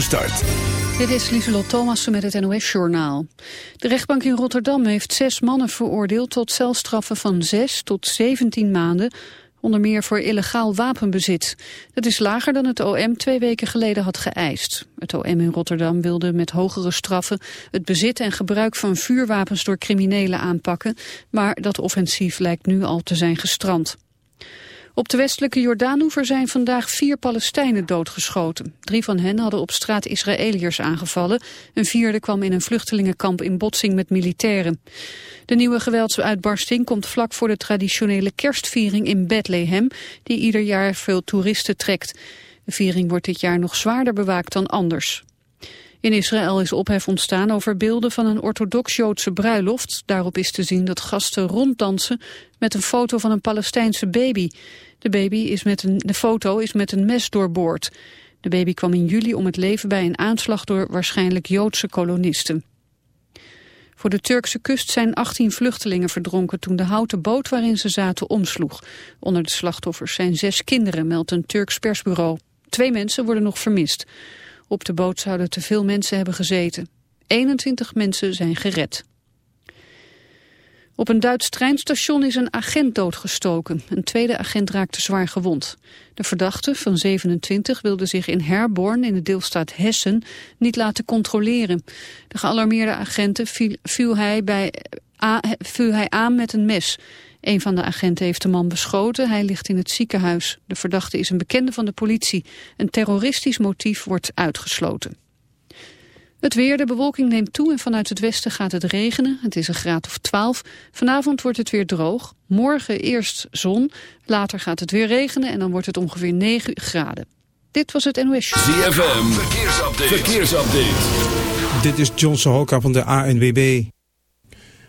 Start. Dit is Lieselot Thomassen met het NOS-journaal. De rechtbank in Rotterdam heeft zes mannen veroordeeld tot celstraffen van zes tot 17 maanden, onder meer voor illegaal wapenbezit. Dat is lager dan het OM twee weken geleden had geëist. Het OM in Rotterdam wilde met hogere straffen het bezit en gebruik van vuurwapens door criminelen aanpakken, maar dat offensief lijkt nu al te zijn gestrand. Op de westelijke Jordaanoever zijn vandaag vier Palestijnen doodgeschoten. Drie van hen hadden op straat Israëliërs aangevallen. Een vierde kwam in een vluchtelingenkamp in botsing met militairen. De nieuwe geweldsuitbarsting komt vlak voor de traditionele kerstviering in Bethlehem... die ieder jaar veel toeristen trekt. De viering wordt dit jaar nog zwaarder bewaakt dan anders. In Israël is ophef ontstaan over beelden van een orthodox-Joodse bruiloft. Daarop is te zien dat gasten ronddansen met een foto van een Palestijnse baby. De, baby is met een, de foto is met een mes doorboord. De baby kwam in juli om het leven bij een aanslag door waarschijnlijk Joodse kolonisten. Voor de Turkse kust zijn 18 vluchtelingen verdronken toen de houten boot waarin ze zaten omsloeg. Onder de slachtoffers zijn zes kinderen, meldt een Turks persbureau. Twee mensen worden nog vermist. Op de boot zouden te veel mensen hebben gezeten. 21 mensen zijn gered. Op een Duits treinstation is een agent doodgestoken. Een tweede agent raakte zwaar gewond. De verdachte van 27 wilde zich in Herborn in de deelstaat Hessen niet laten controleren. De gealarmeerde agenten viel, hij, bij, a, viel hij aan met een mes. Een van de agenten heeft de man beschoten. Hij ligt in het ziekenhuis. De verdachte is een bekende van de politie. Een terroristisch motief wordt uitgesloten. Het weer, de bewolking neemt toe en vanuit het westen gaat het regenen. Het is een graad of 12. Vanavond wordt het weer droog. Morgen eerst zon, later gaat het weer regenen en dan wordt het ongeveer 9 graden. Dit was het NOS Show. ZFM, verkeersupdate. verkeersupdate. Dit is John Sohoka van de ANWB.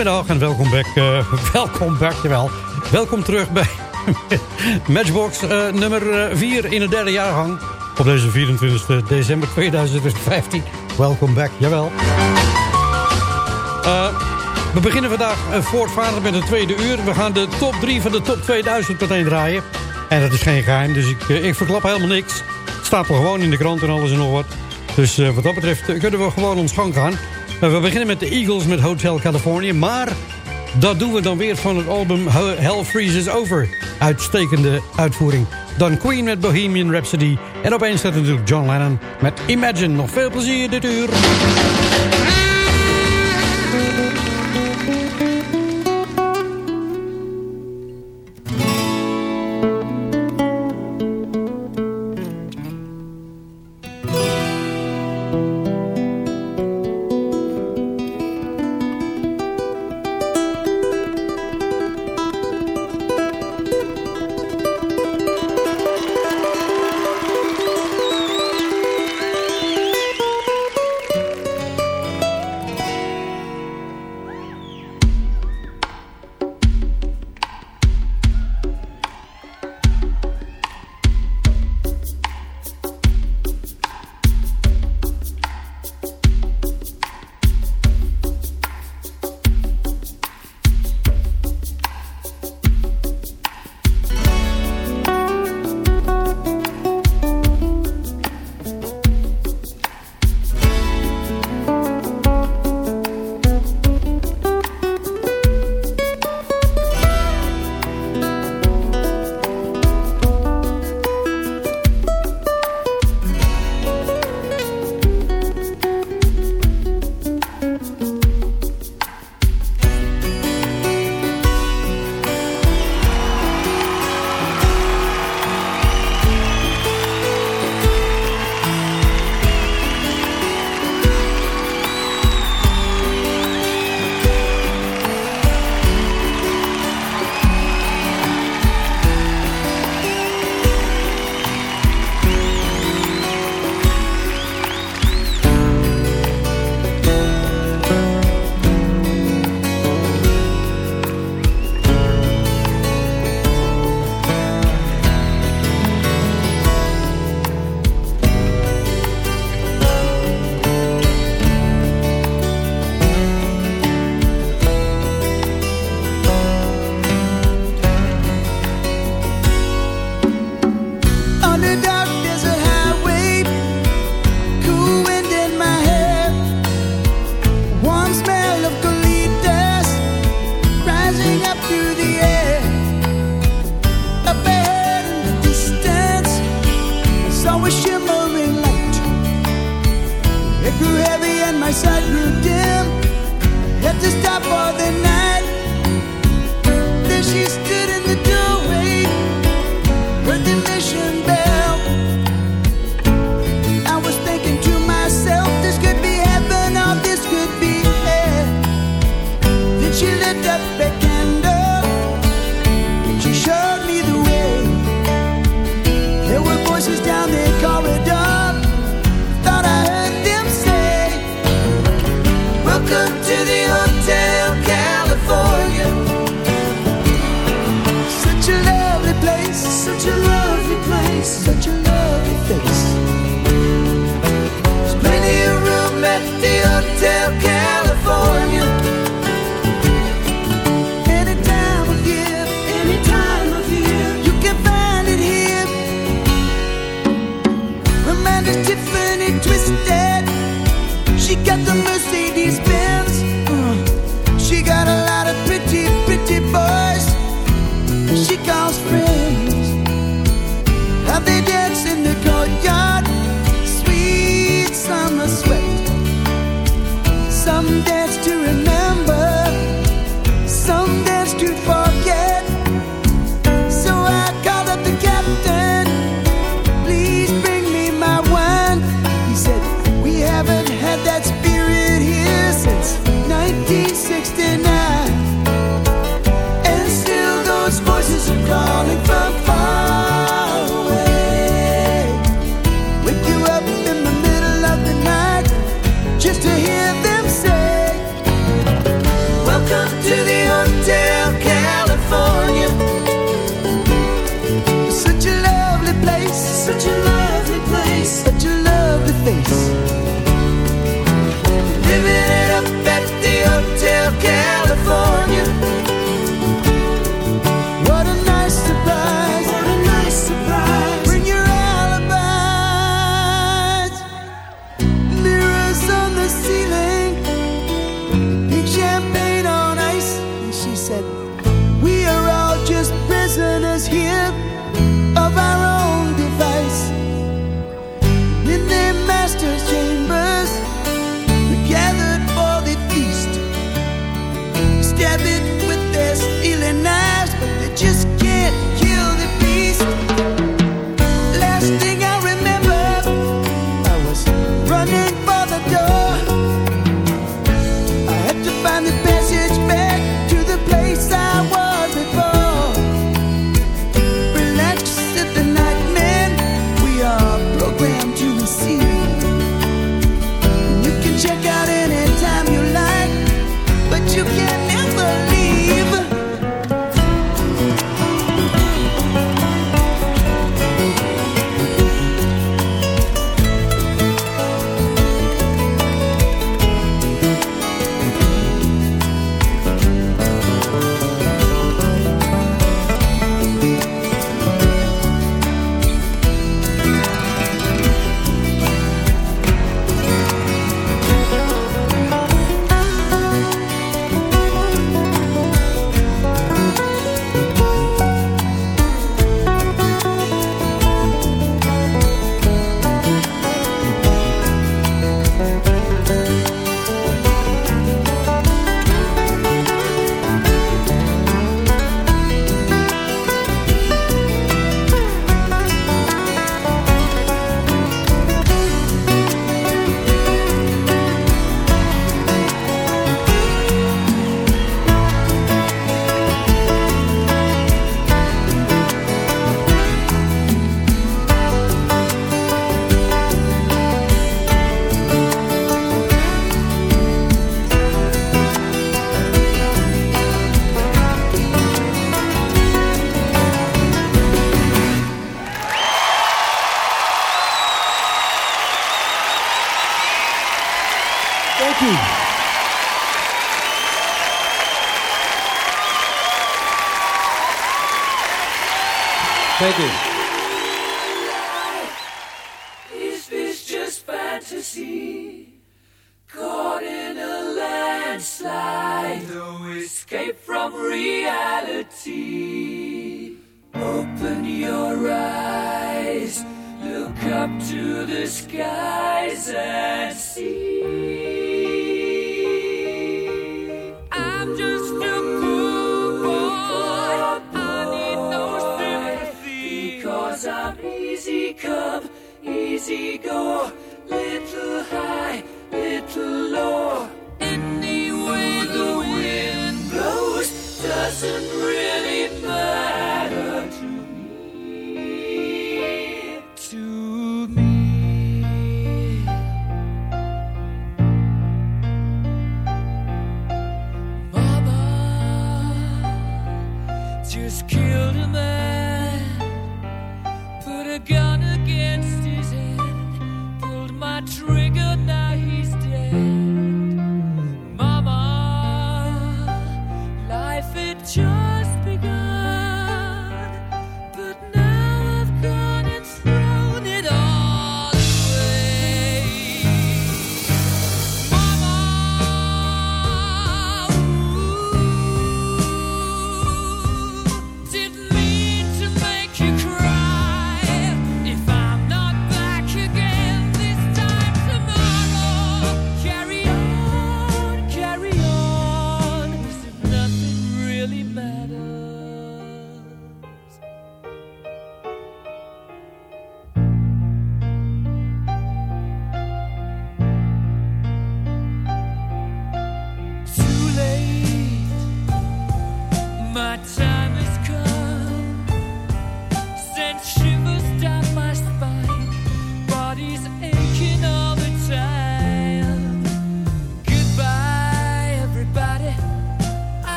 Goedemiddag en welkom back. Uh, welkom back, jawel. Welkom terug bij Matchbox uh, nummer 4 uh, in de derde jaargang. Op deze 24 december 2015. Welkom back, jawel. We beginnen vandaag voortvarend met een tweede uur. We gaan de top 3 van de top 2000 meteen draaien. En dat is geen geheim, dus ik, ik verklap helemaal niks. Het staat gewoon in de krant en alles en nog wat. Dus wat dat betreft kunnen we gewoon ons gang gaan. We beginnen met de Eagles met Hotel California. Maar dat doen we dan weer van het album Hell Freezes Over. Uitstekende uitvoering. Dan Queen met Bohemian Rhapsody. En opeens staat natuurlijk John Lennon met Imagine. Nog veel plezier dit uur. than than tell care.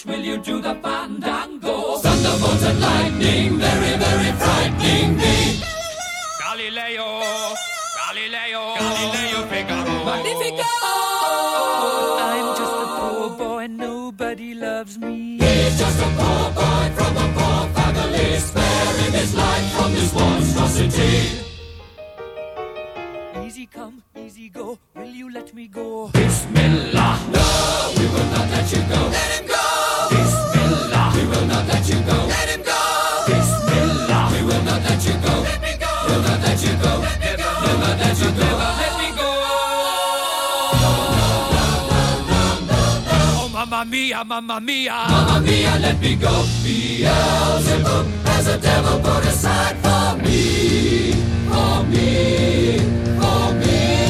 Scaramouche, will you do the fandango? Thunderbolt and lightning, very, very frightening me. Galileo, Galileo, Galileo Figaro. Magnifico! I'm just a poor boy, nobody loves me. He's just a poor boy from a poor family, sparing his life from this monstrosity. Easy come, easy go. Will you let me go? Bismillah. No, we will not let you go. Let him go. Bismillah. We will not let you go. Let him go. Bismillah. We will not let you go. Let me go. We'll not let you go. Let me go. We'll not let you go. Let me go. Oh, mamma mia, mamma mia. Mamma mia, let me go. Beelzebub has a devil put aside for me. For me. For me.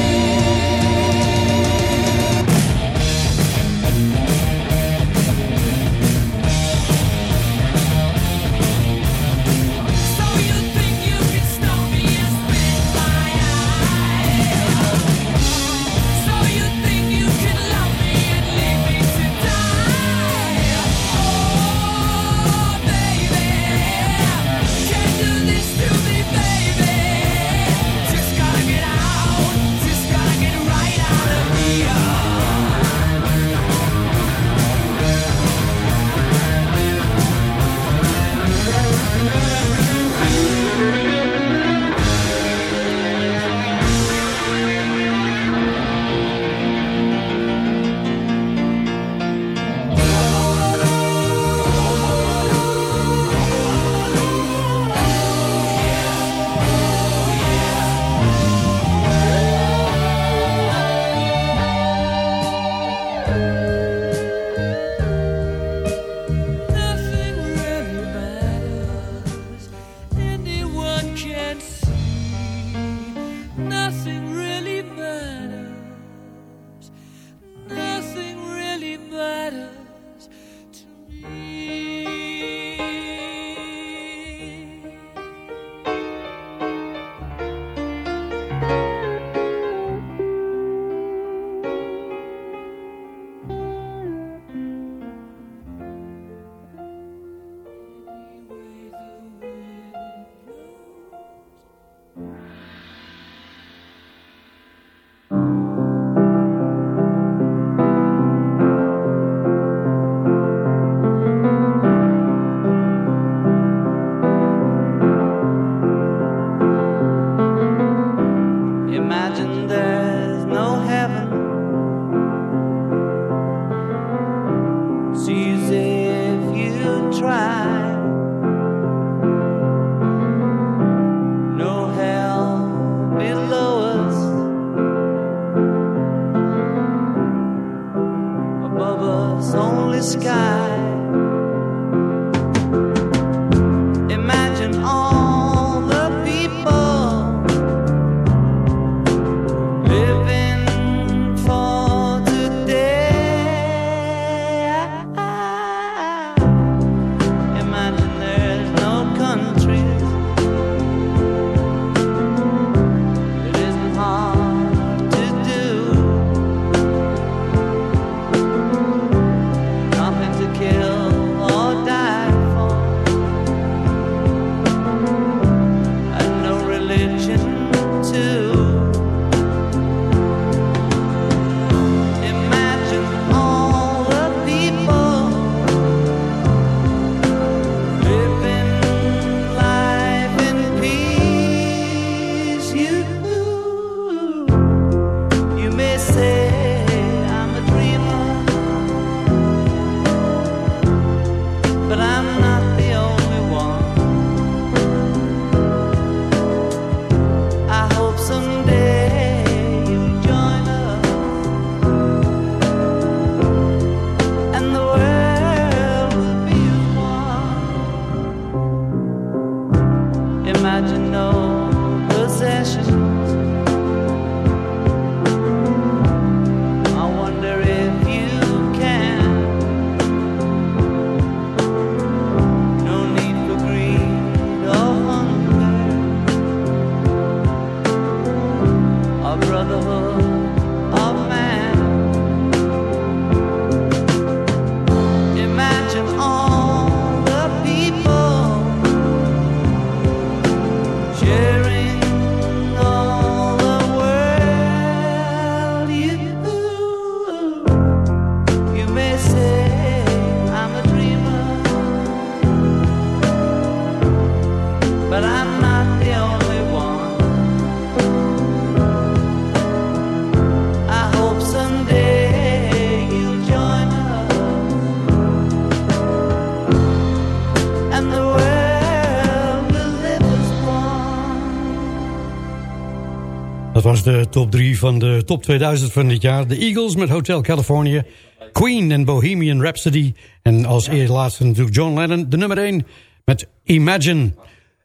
Was de top 3 van de top 2000 van dit jaar. De Eagles met Hotel California. Queen en Bohemian Rhapsody. En als eerste laatste natuurlijk John Lennon, de nummer 1 met Imagine. En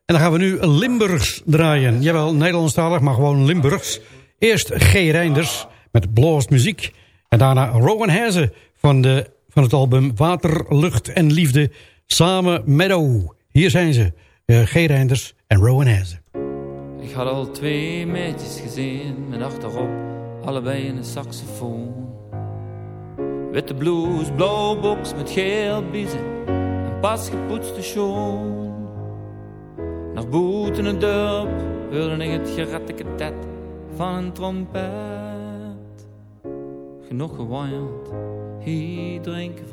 dan gaan we nu Limburgs draaien. Jawel, Nederlandstalig, maar gewoon Limburgs. Eerst G. Reinders met Blast Muziek. En daarna Rowan Hazen van, de, van het album Water, Lucht en Liefde. Samen Meadow. Hier zijn ze, uh, G. Reinders en Rowan Hazen. Ik had al twee meisjes gezien met achterop allebei een saxofoon. Witte blouse, blauw met geel biezen en pas gepoetste schoon. Naar boet in het dorp hoorde ik het geratteketet van een trompet. Genoeg gewaaid, hier drinken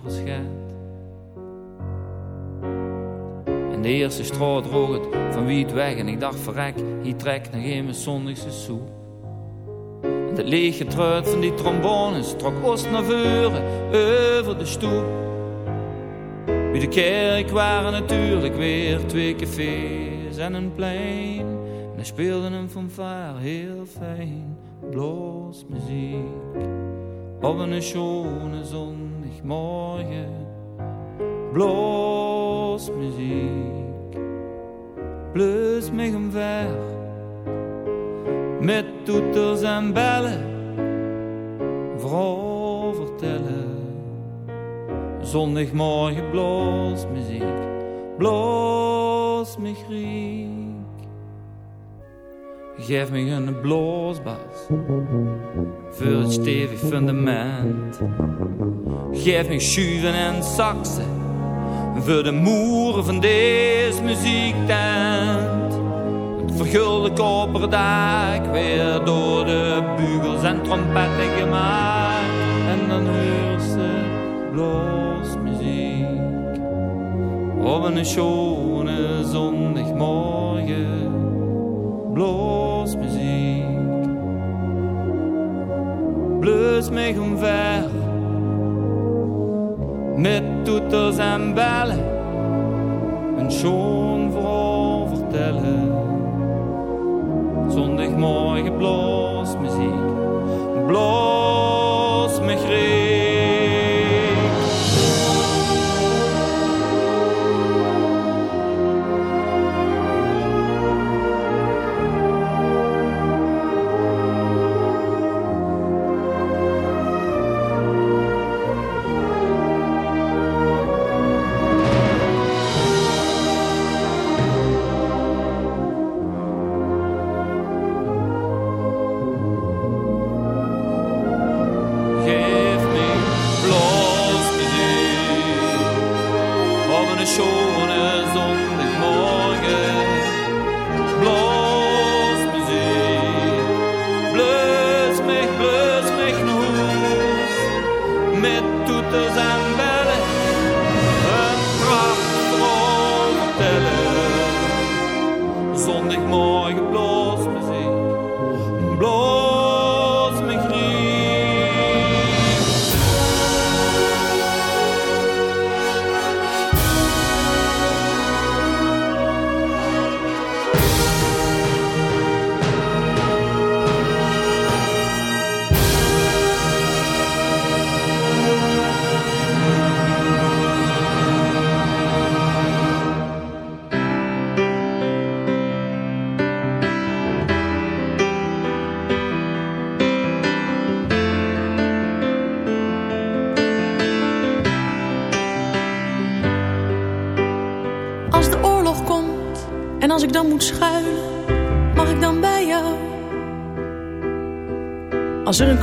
de eerste straat droog het van wie het weg en ik dacht verrek, hier trek nog een mijn zondagse soe. En het lege truit van die trombones trok oost naar voren over de stoep. Bij de kerk waren natuurlijk weer twee cafés en een plein. En hij speelde een fanfare heel fijn, bloos muziek. Op een schone zondagmorgen, bloos muziek plus mij omver. Met toeters en bellen, vooral vertellen. Zondagmorgen bloos muziek, bloos me griek. Geef me een bloosbas voor het stevig fundament. Geef me schuiven en saxen voor de moeren van deze muziektent. Het vergulde koperdak weer door de bugels en trompetten gemaakt. En dan hoort ze muziek op een schone zondagmorgen. muziek Blus mij omver met toeters en bellen een schoon vooral vertellen. Zondagmorgen bloos muziek, bloos me.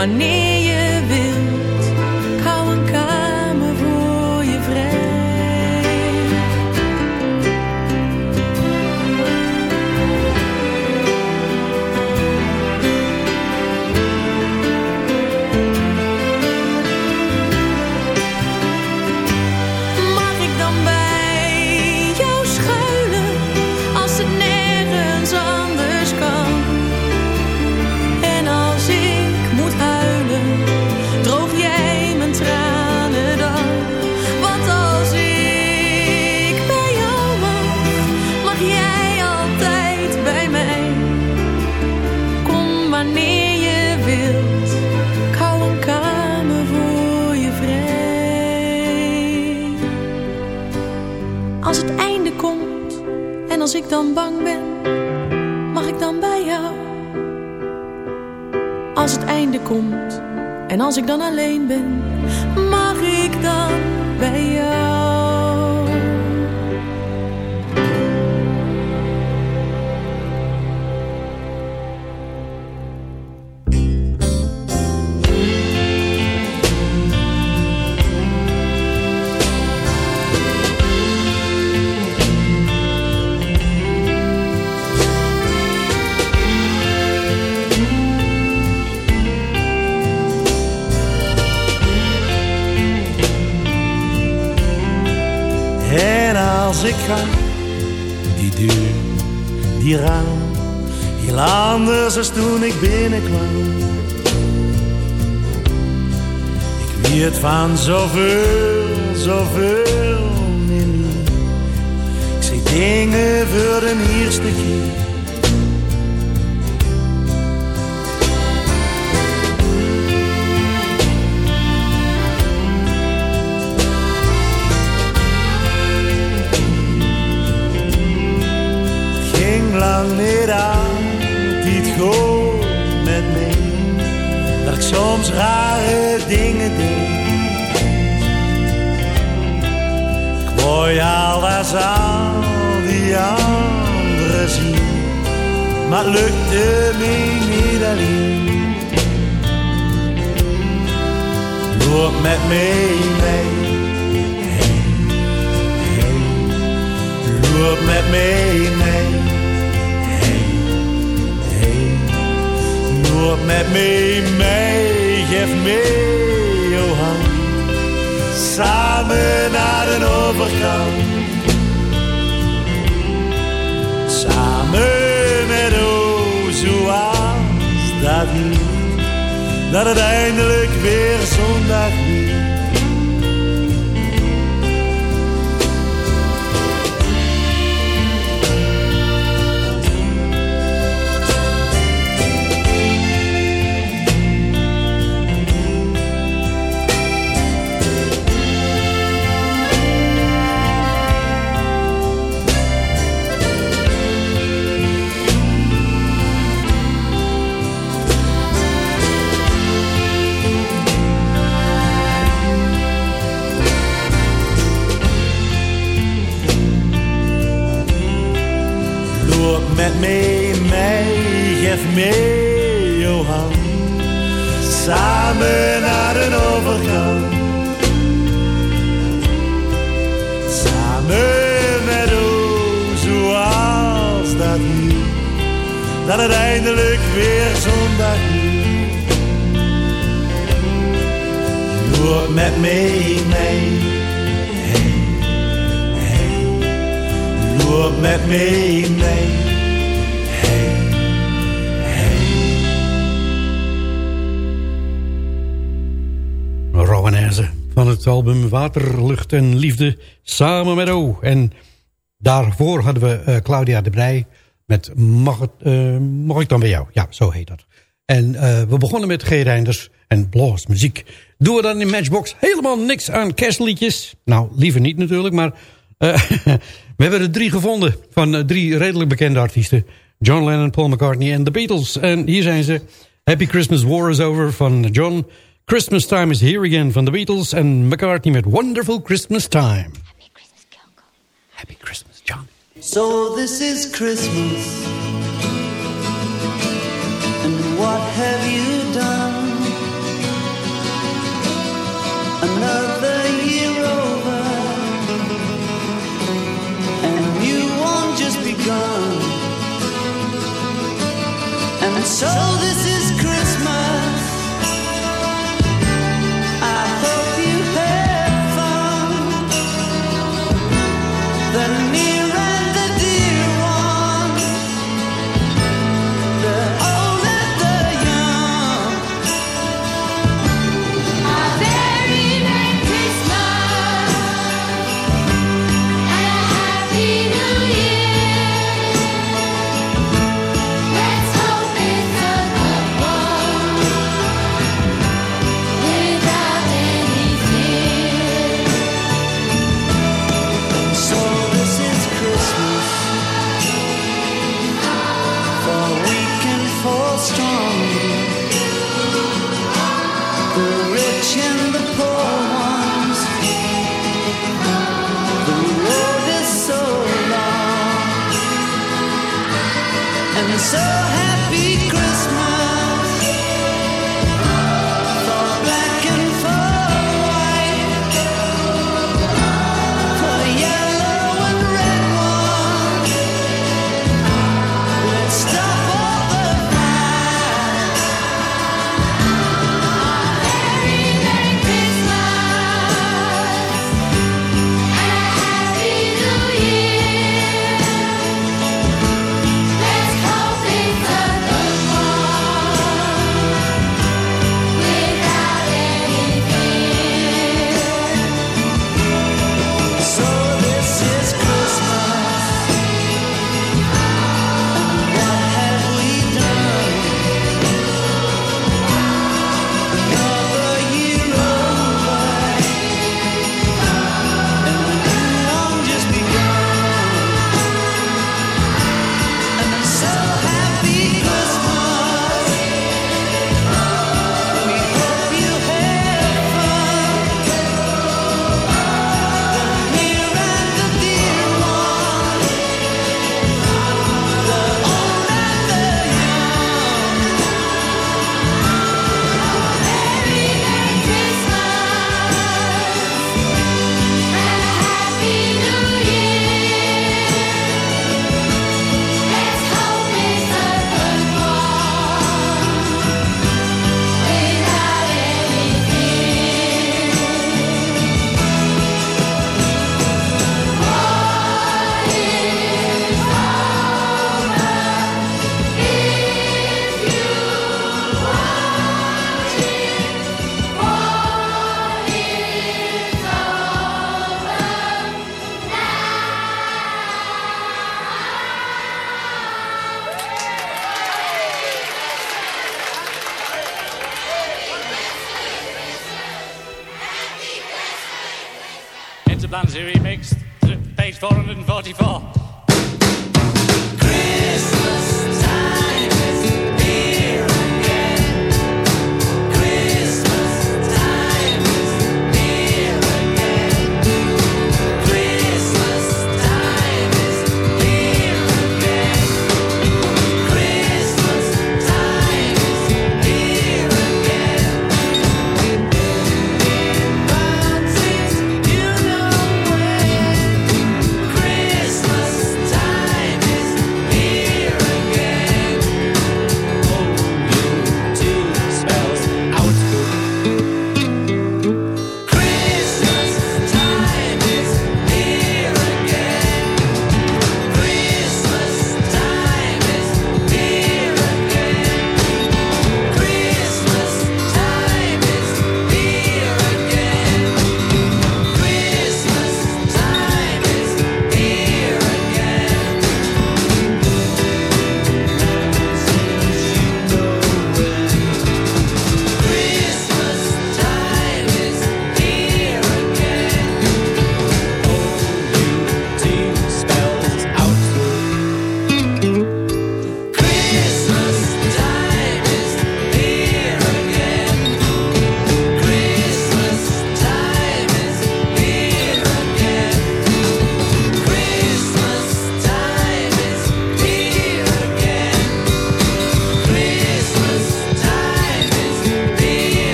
Kom dan bang ben, mag ik dan bij jou? Als het einde komt en als ik dan alleen ben, mag ik dan bij jou? Die deur, die raam, heel anders als toen ik binnenkwam. Ik weet van zoveel, zoveel niet. Ik zie dingen voor de eerste keer. Het lang niet altijd goed met me. Dat ik soms rare dingen deed. Ik wou al als al die anderen zien. Maar het lukte me niet alleen. Loop met me mee. Loop met me mee. Loop met me mee. Geef me je hand. Samen naar de overkant. Samen met o zoals dat hier. Dat het eindelijk weer zondag En Liefde samen met O. En daarvoor hadden we eh, Claudia de Brij met mag, het, eh, mag, ik dan bij jou? Ja, zo heet dat. En eh, we begonnen met G. Reinders en Bloos muziek. Doen we dan in Matchbox helemaal niks aan kerstliedjes? Nou, liever niet natuurlijk, maar we hebben er drie gevonden... van drie redelijk bekende artiesten. John Lennon, Paul McCartney en The Beatles. En hier zijn ze. Happy Christmas War is Over van John... Christmas Time is Here Again van de Beatles en McCartney met Wonderful Christmas Time. Happy Christmas, Coco. Happy Christmas, John. So this is Christmas. And what have you done?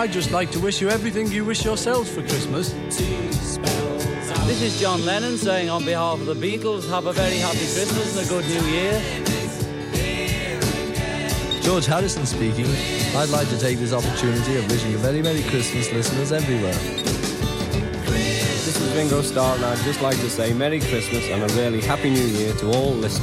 I'd just like to wish you everything you wish yourselves for Christmas. This is John Lennon saying on behalf of the Beatles, have a very happy Christmas and a good New Year. George Harrison speaking. I'd like to take this opportunity of wishing a very Merry Christmas listeners everywhere. This is Ringo Starr and I'd just like to say Merry Christmas and a really Happy New Year to all listeners.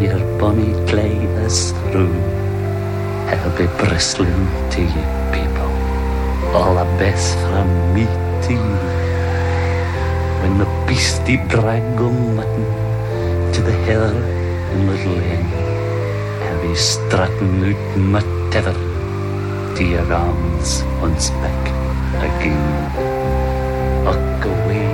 Your bonny clay is through. I'll be bristling to you people, all the best from me to you. When the beastie drag on mutton to the heather in Little Inn, I'll be strutting out my tether to your arms once back again. Away,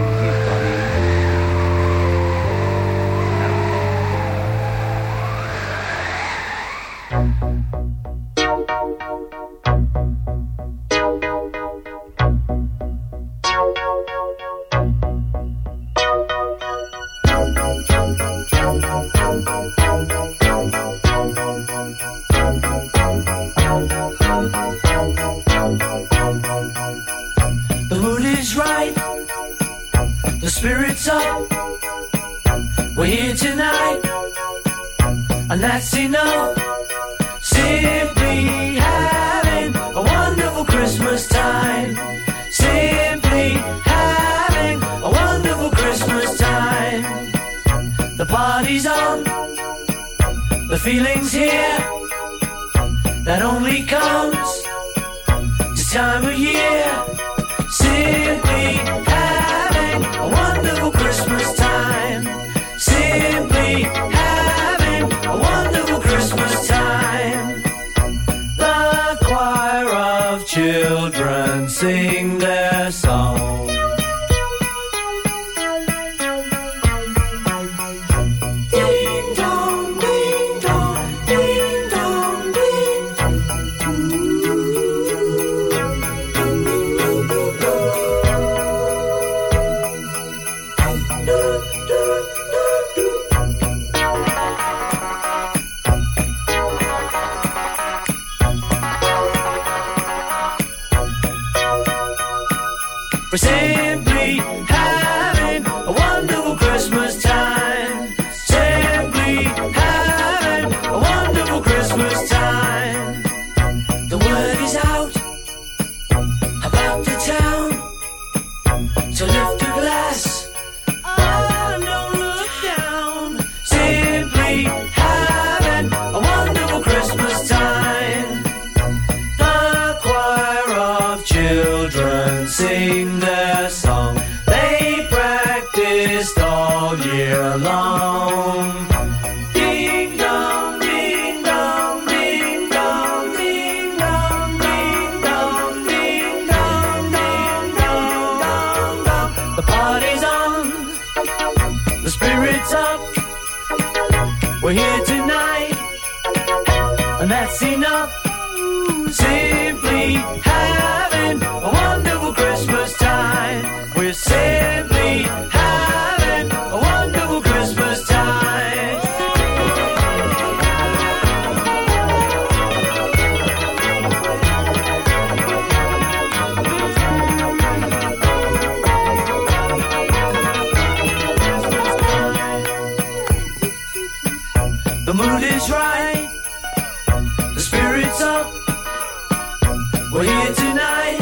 tonight.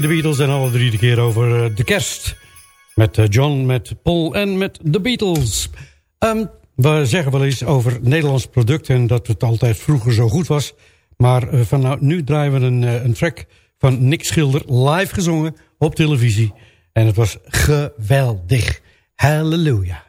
De Beatles en alle drie de keer over eh, de kerst. Met eh, John, met Paul en met de Beatles. Ehm, we zeggen wel eens over Nederlands product... en dat het altijd vroeger zo goed was. Maar uh, van nou, nu draaien we een, een track van Nick Schilder live gezongen op televisie. En het was geweldig. Halleluja.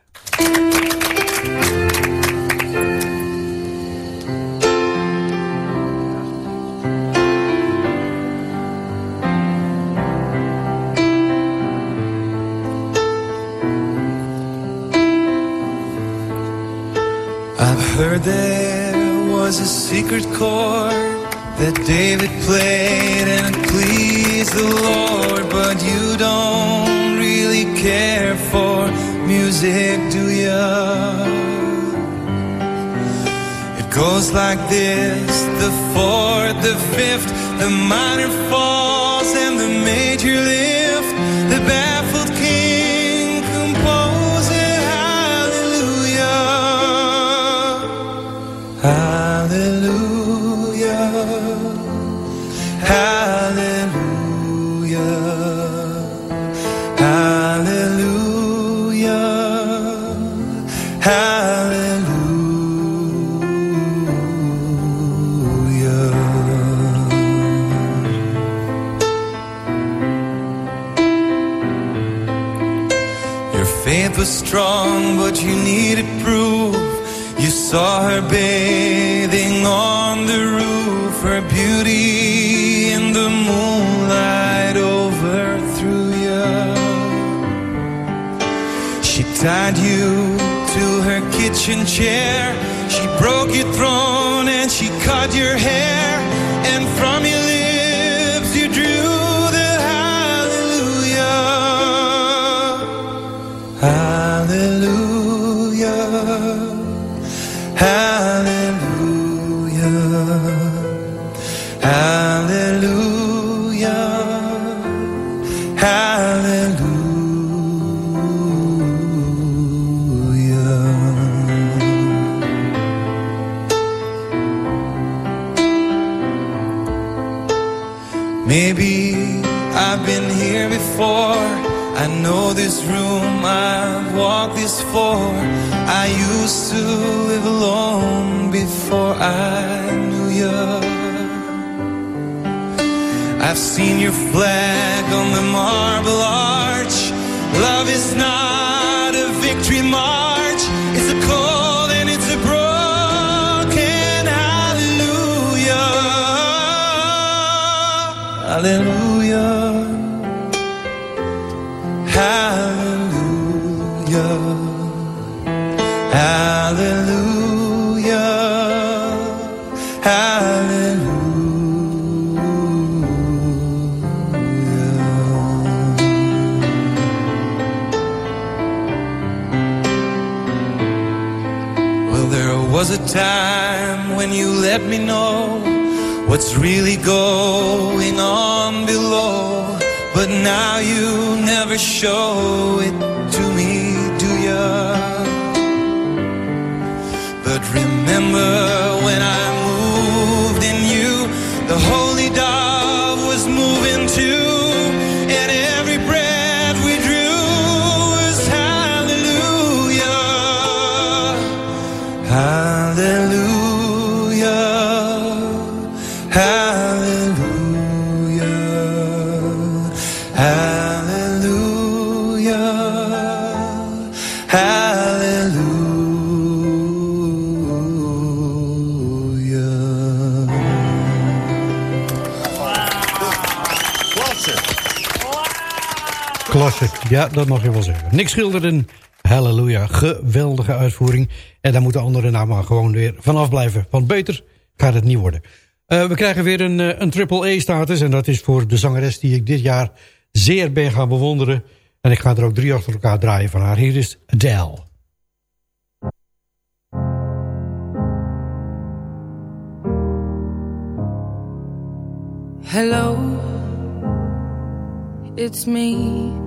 I've heard there was a secret chord that David played and it pleased the Lord, but you don't really care for music, do ya? It goes like this the fourth, the fifth, the minor falls, and the major lift, chair. I knew you. I've seen your flag on the marble arch. Love is not a victory march, it's a cold and it's a broken hallelujah. Hallelujah. Hallelujah. Well, there was a time when you let me know what's really going on below. But now you never show it to me, do ya? But remember when I moved in you, the holy ja, dat mag je wel zeggen. Niks schilderen, halleluja, geweldige uitvoering. En daar moeten anderen nou maar gewoon weer vanaf blijven. Want beter gaat het niet worden. Uh, we krijgen weer een, uh, een triple-E-status. En dat is voor de zangeres die ik dit jaar zeer ben gaan bewonderen. En ik ga er ook drie achter elkaar draaien van haar. Hier is Adele. Hello, it's me.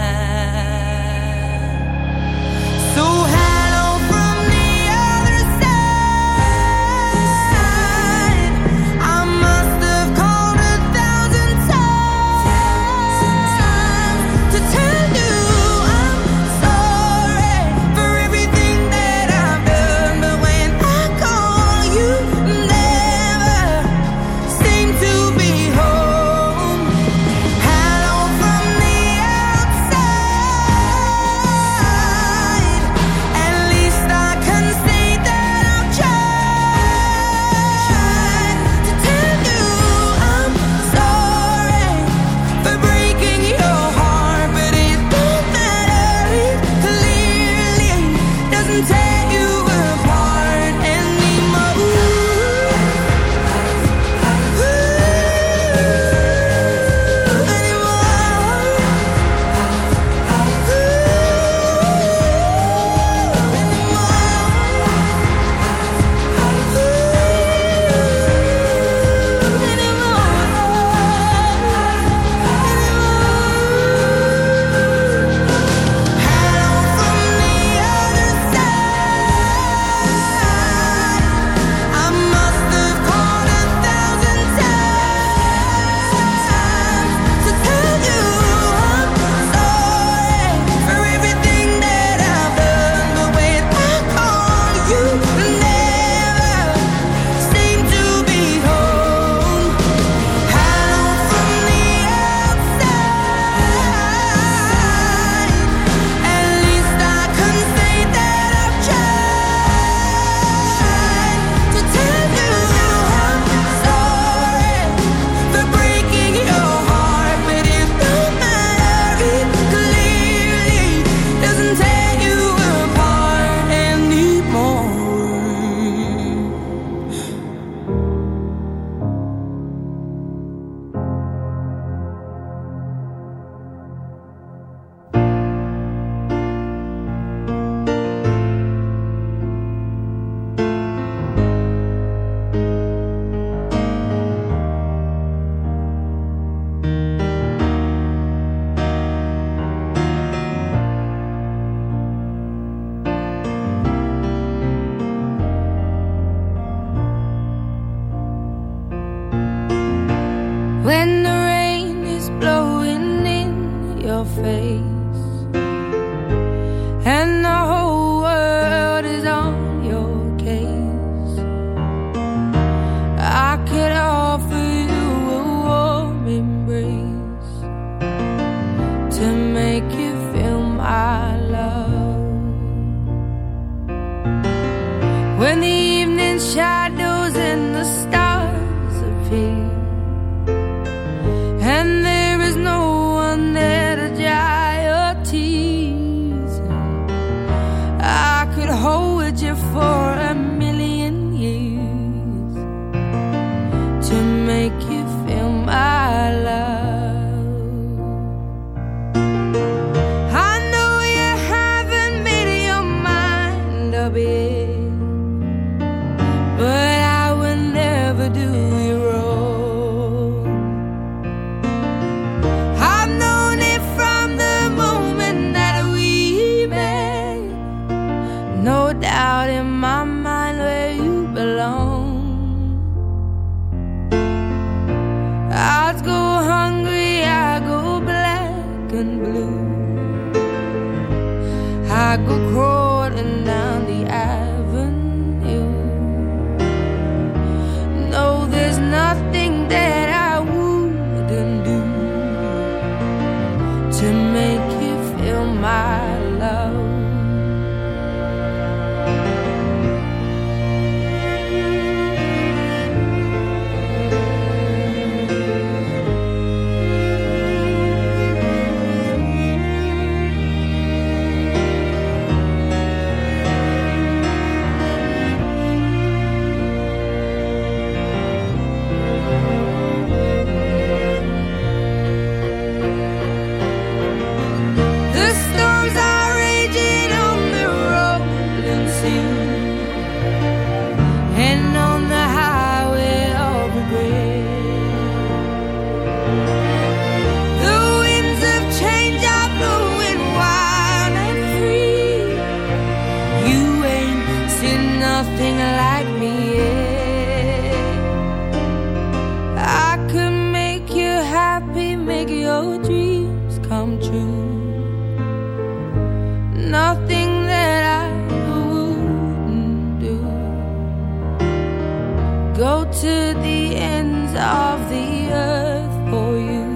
go to the ends of the earth for you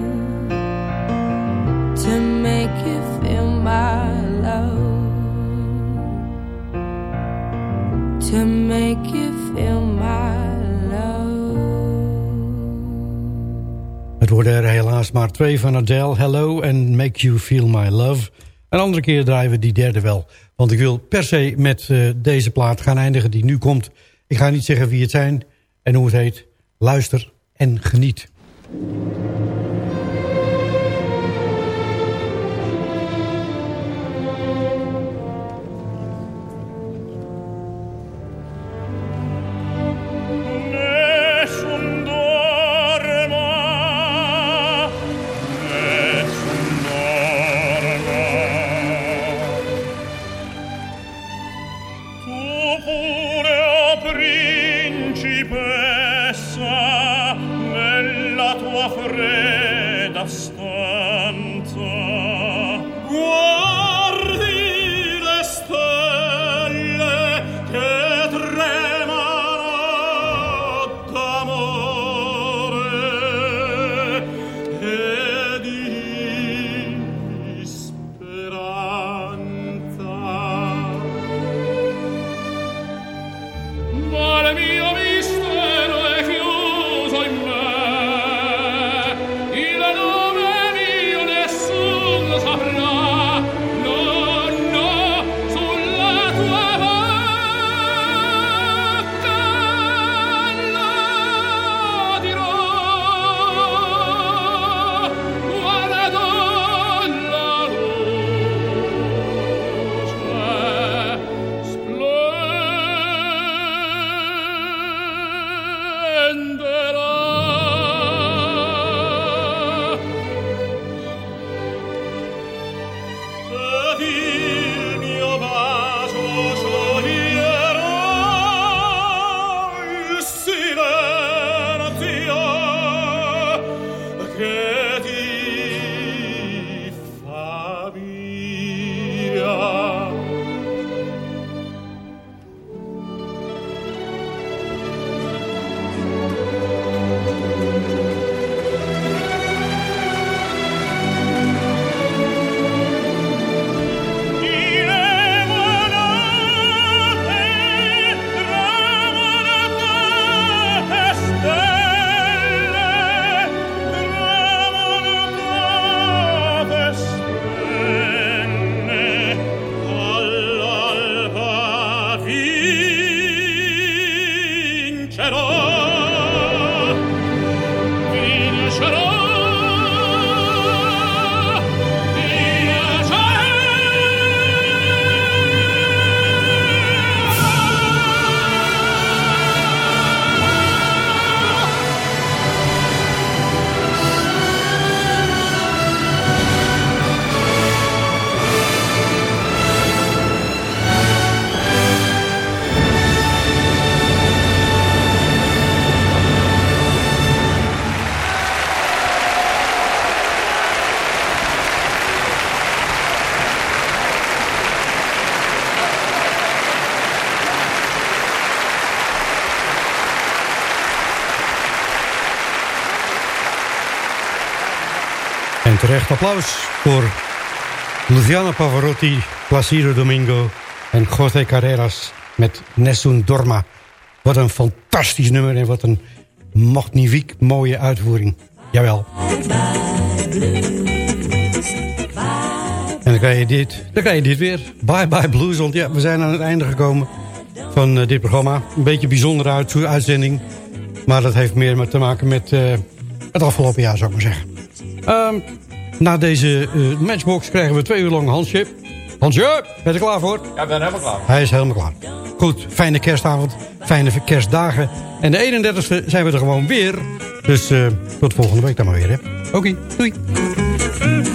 to make you feel my love to make you feel my love Het worden er helaas maar twee van Adele, Hello and Make You Feel My Love. Een andere keer draaien we die derde wel. Want ik wil per se met eh, deze plaat gaan eindigen die nu komt. Ik ga niet zeggen wie het zijn. En hoe het heet, luister en geniet. En terecht applaus voor Luciano Pavarotti, Placido Domingo en José Carreras met Nessun Dorma. Wat een fantastisch nummer en wat een magnifiek mooie uitvoering. Jawel. En dan krijg je dit, dan krijg je dit weer. Bye Bye Blues, want ja, we zijn aan het einde gekomen van uh, dit programma. Een beetje bijzondere uit uitzending. Maar dat heeft meer te maken met uh, het afgelopen jaar, zou ik maar zeggen. Um, na deze uh, matchbox krijgen we twee uur lang Hansje. Hansje, ben je er klaar voor? Ja, ik ben helemaal klaar. Hij is helemaal klaar. Goed, fijne kerstavond, fijne kerstdagen. En de 31ste zijn we er gewoon weer. Dus uh, tot volgende week dan maar weer. Oké, okay, doei.